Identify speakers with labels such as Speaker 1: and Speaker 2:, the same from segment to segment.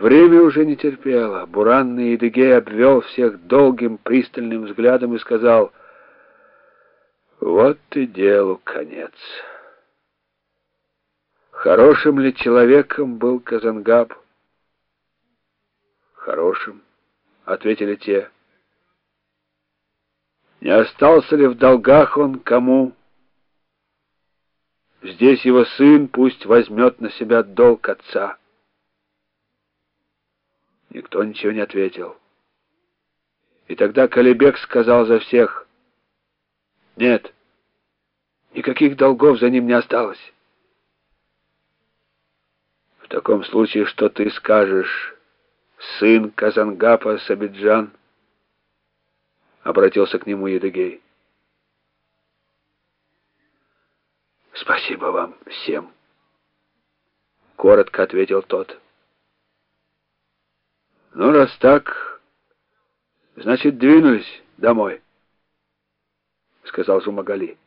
Speaker 1: Время уже не терпело. Буранный Едыгей обвел всех долгим пристальным взглядом и сказал, «Вот и делу конец». Хорошим ли человеком был Казангаб? Хорошим, ответили те. Не остался ли в долгах он кому? Здесь его сын пусть возьмет на себя долг отца. Никто ничего не ответил. И тогда Калибек сказал за всех, «Нет, никаких долгов за ним не осталось». «В таком случае, что ты скажешь, сын Казангапа Сабиджан?» Обратился к нему Едыгей. «Спасибо вам всем», — коротко ответил тот. Ну, раз так, значит, двинулись домой, сказал Жумагали.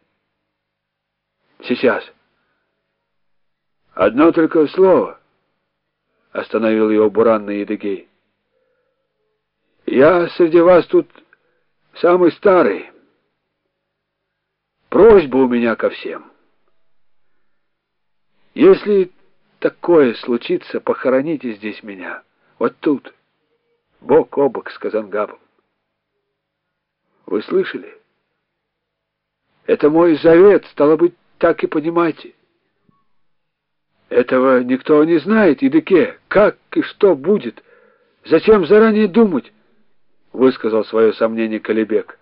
Speaker 1: Сейчас. Одно только слово, остановил его буранный Едыгей. Я среди вас тут самый старый. Просьба у меня ко всем. Если такое случится, похороните здесь меня, вот тут бок о бок с Казангабом. Вы слышали? Это мой завет, стало быть, так и понимаете. Этого никто не знает, Едыке. Как и что будет? Зачем заранее думать? Высказал свое сомнение Калибек.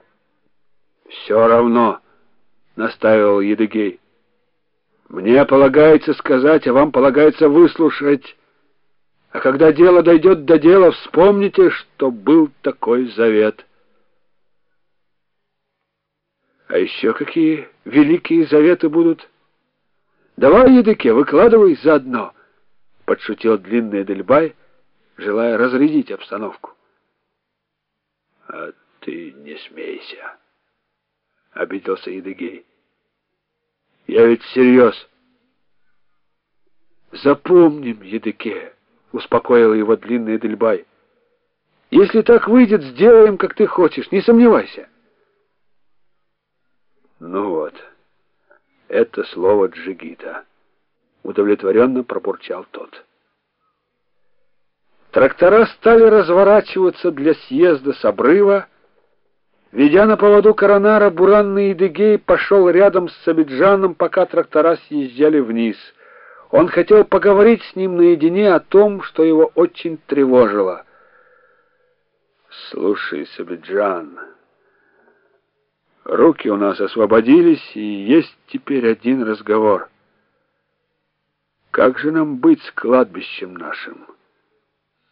Speaker 1: Все равно, настаивал Едыгей. Мне полагается сказать, а вам полагается выслушать. А когда дело дойдет до дела, вспомните, что был такой завет. А еще какие великие заветы будут? Давай, Едыке, выкладывай заодно, — подшутил длинный Дельбай, желая разрядить обстановку. — А ты не смейся, — обиделся Едыгей. — Я ведь всерьез. Запомним, Едыке, — успокоил его длинный Эдельбай. Если так выйдет, сделаем, как ты хочешь, не сомневайся. Ну вот, это слово джигита, удовлетворенно пробурчал тот. Трактора стали разворачиваться для съезда с обрыва. Ведя на поводу коронара, буранный Идыгей пошел рядом с Сабиджаном, пока трактора съезжали вниз — он хотел поговорить с ним наедине о том, что его очень тревожило. «Слушай, Сабиджан, руки у нас освободились, и есть теперь один разговор. Как же нам быть с кладбищем нашим,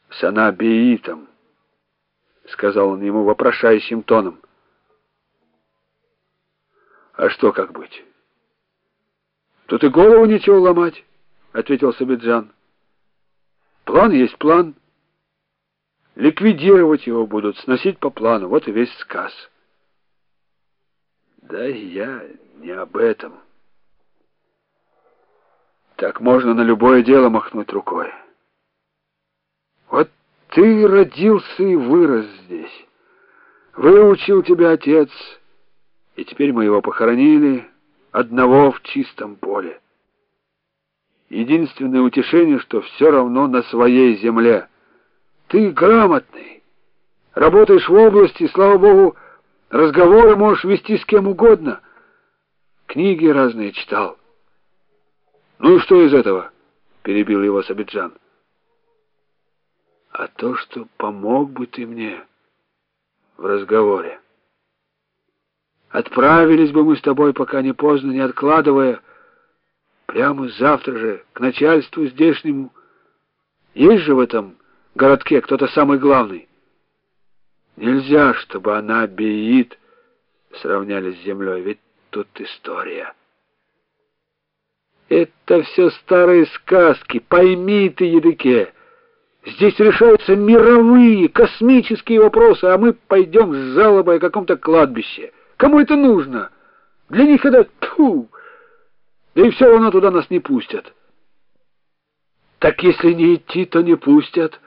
Speaker 1: с Анабиитом?» — сказал он ему вопрошающим тоном. «А что как быть? Тут и голову ничего ломать». — ответил Сабиджан. «План есть план. Ликвидировать его будут, сносить по плану. Вот и весь сказ». «Да я не об этом. Так можно на любое дело махнуть рукой. Вот ты родился и вырос здесь. Выучил тебя отец, и теперь мы его похоронили одного в чистом поле». Единственное утешение, что все равно на своей земле. Ты грамотный, работаешь в области, слава богу, разговоры можешь вести с кем угодно. Книги разные читал. Ну и что из этого? Перебил его Сабиджан. А то, что помог бы ты мне в разговоре. Отправились бы мы с тобой, пока не поздно, не откладывая, Прямо завтра же к начальству здешнему. Есть же в этом городке кто-то самый главный. Нельзя, чтобы она Беит сравняли с землей, ведь тут история. Это все старые сказки, пойми ты, Едыке. Здесь решаются мировые, космические вопросы, а мы пойдем с жалобой о каком-то кладбище. Кому это нужно? Для них это... Тьфу! Да и все равно туда нас не пустят. Так если не идти, то не пустят.